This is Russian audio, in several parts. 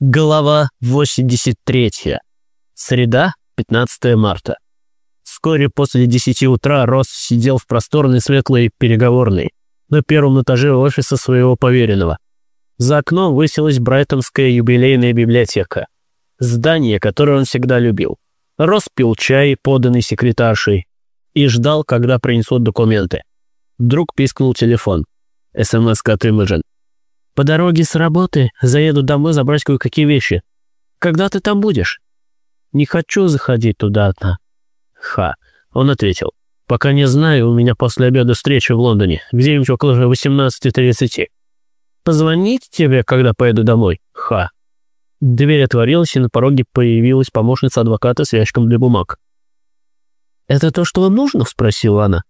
Глава 83. Среда, 15 марта. Вскоре после 10 утра Росс сидел в просторной светлой переговорной на первом этаже офиса своего поверенного. За окном высилась Брайтонская юбилейная библиотека. Здание, которое он всегда любил. Росс пил чай, поданный секретаршей, и ждал, когда принесут документы. Вдруг пискнул телефон. СМС-ка от Имаджин. По дороге с работы заеду домой забрать кое-какие вещи. Когда ты там будешь? Не хочу заходить туда одна. Ха. Он ответил. Пока не знаю, у меня после обеда встреча в Лондоне, где-нибудь около 18.30. Позвонить тебе, когда поеду домой? Ха. Дверь отворилась, и на пороге появилась помощница адвоката с ящиком для бумаг. «Это то, что вам нужно?» – спросила она.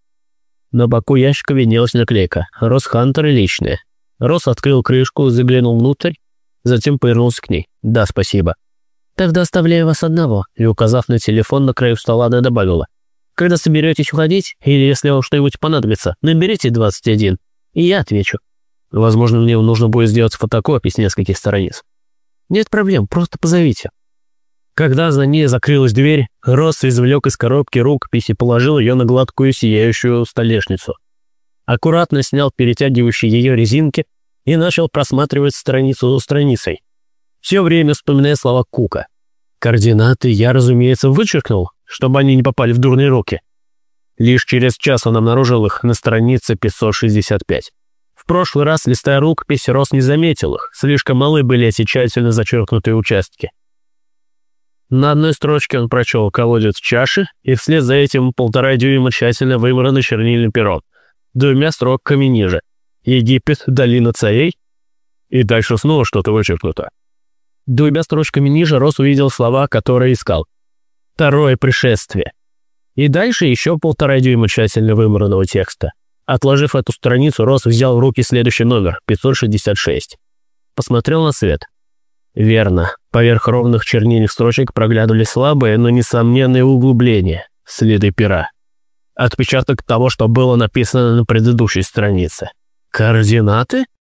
На боку ящика виднелась наклейка «Росхантер личная». Рос открыл крышку, заглянул внутрь, затем повернулся к ней. «Да, спасибо». «Тогда оставляю вас одного», и, указав на телефон на краю стола, она добавила. «Когда соберетесь уходить, или если вам что-нибудь понадобится, наберите 21, и я отвечу». «Возможно, мне нужно будет сделать фотокопии с нескольких страниц». «Нет проблем, просто позовите». Когда за ней закрылась дверь, Росс извлек из коробки рукопись и положил ее на гладкую сияющую столешницу – аккуратно снял перетягивающие ее резинки и начал просматривать страницу за страницей. Все время вспоминая слова Кука. Координаты я, разумеется, вычеркнул, чтобы они не попали в дурные руки. Лишь через час он обнаружил их на странице 565. В прошлый раз, листая рукопись, Рос не заметил их, слишком малы были эти тщательно зачеркнутые участки. На одной строчке он прочел колодец чаши, и вслед за этим полтора дюйма тщательно вымранный чернильный пером – двумя строками ниже. Египет, долина царей. И дальше снова что-то вычеркнуто. Двумя строчками ниже Рос увидел слова, которые искал. Второе пришествие. И дальше еще полтора дюйма тщательно вымранного текста. Отложив эту страницу, Рос взял в руки следующий номер, 566. Посмотрел на свет. Верно, поверх ровных чернильных строчек проглядывали слабые, но несомненные углубления, следы пера отпечаток того, что было написано на предыдущей странице. «Координаты?»